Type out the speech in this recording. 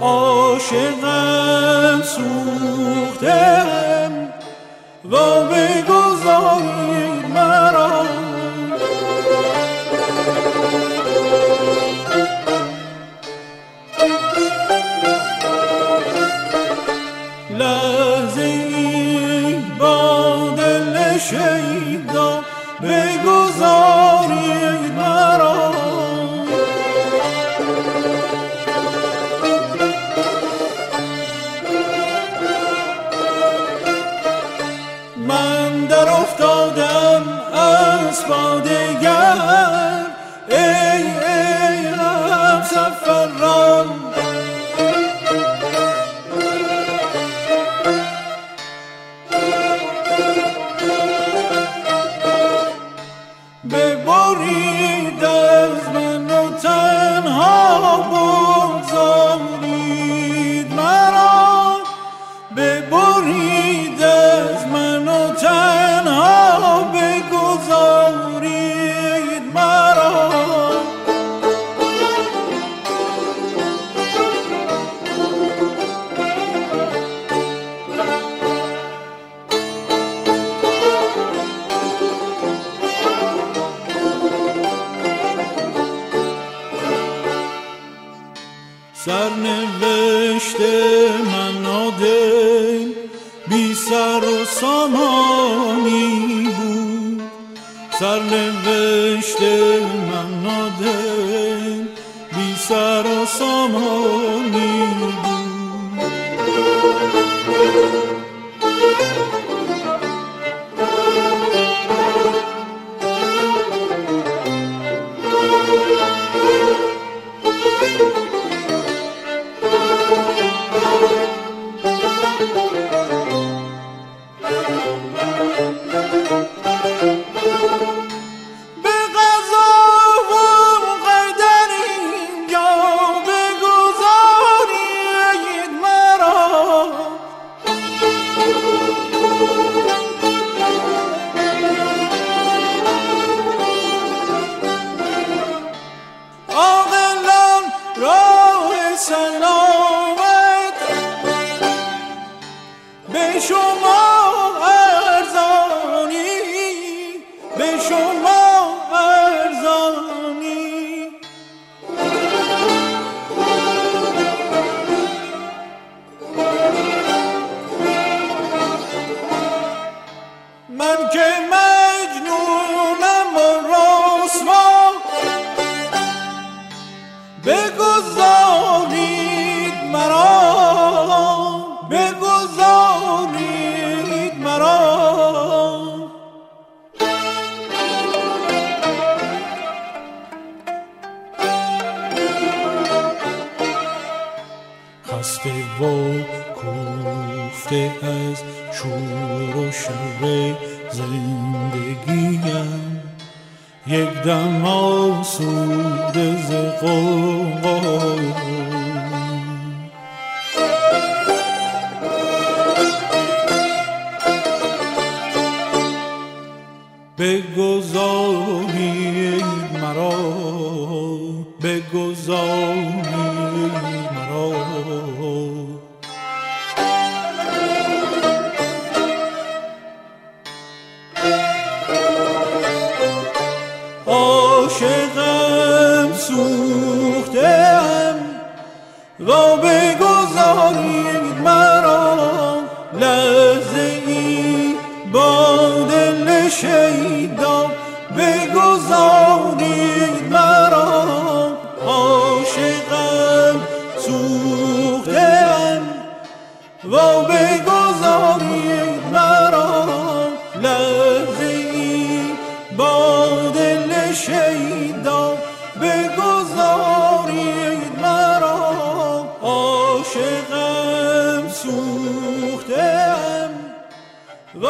عاشقم سوختم و بگذارید از سرنوشت من نادم بی سر و سامانی بود. سرنوشت من نادم بی سر و سامانی به شما خسته و کوفته از شور و شر زندگیم یک دم آسوده ز. بگذارید مرا بگذارید عاشقم سوختم و بگذارید مرا لحظه ای با دل شیدا بگذارید و